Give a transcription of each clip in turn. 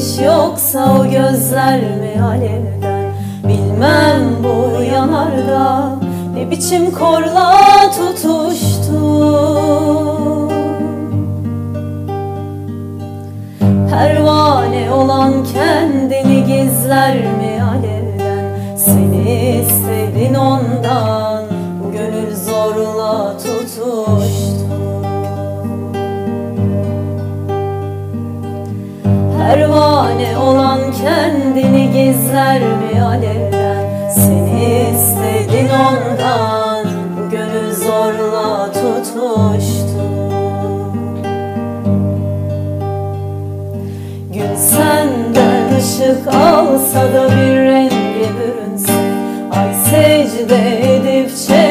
yoksa o gözler mi alevden? Bilmem bu yanarda ne biçim korla tutuştu. Pervane olan kendini gizler mi alevden? Seni istedin ondan bu gönül zorla tutuştu Pervane olan kendini gizler mi alevden Seni istedin ondan bu gönül zorla tutuştu Gün senden ışık alsa da bir renge bürünse Ay secde edip çehrene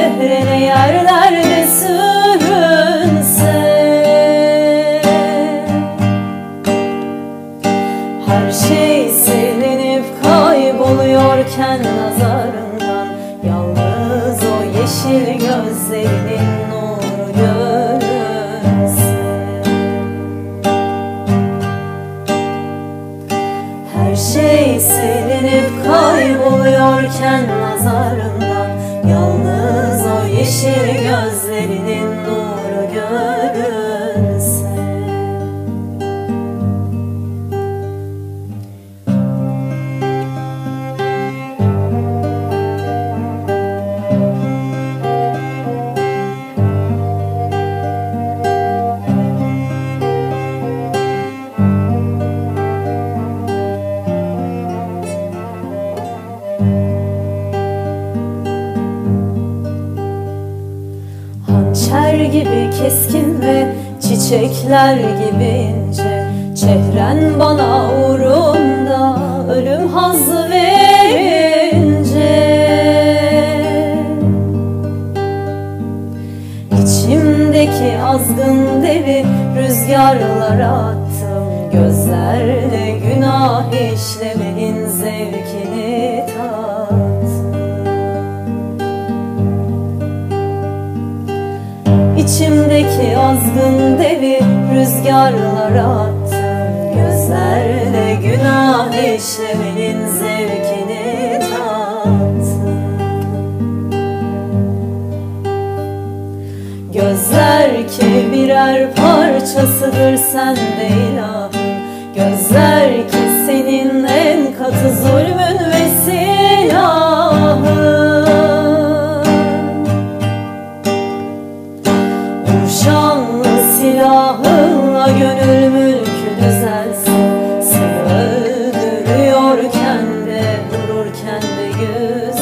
gözlerinin nuru görünse Her şey silinip kayboluyorken nazarından Yalnız o yeşil gözlerinin Hançer gibi keskin ve çiçekler gibi ince. Çehren bana uğrunda ölüm hazzı verince. İçimdeki azgın devi rüzgarlara attım. Gözlerle günah işlemenin zevkini İçimdeki azgın devi rüzgarlara attım Gözlerle günah işlemenin zevkini tattım Gözler ki birer parçasıdır sende ilahım Gözler ki seni şanlı silahınla gönül mülkü düzelsin. Seni öldürüyorken de vururken de güzelsin.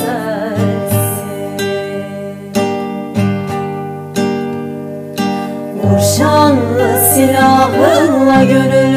Vur şanlı silahınla gönül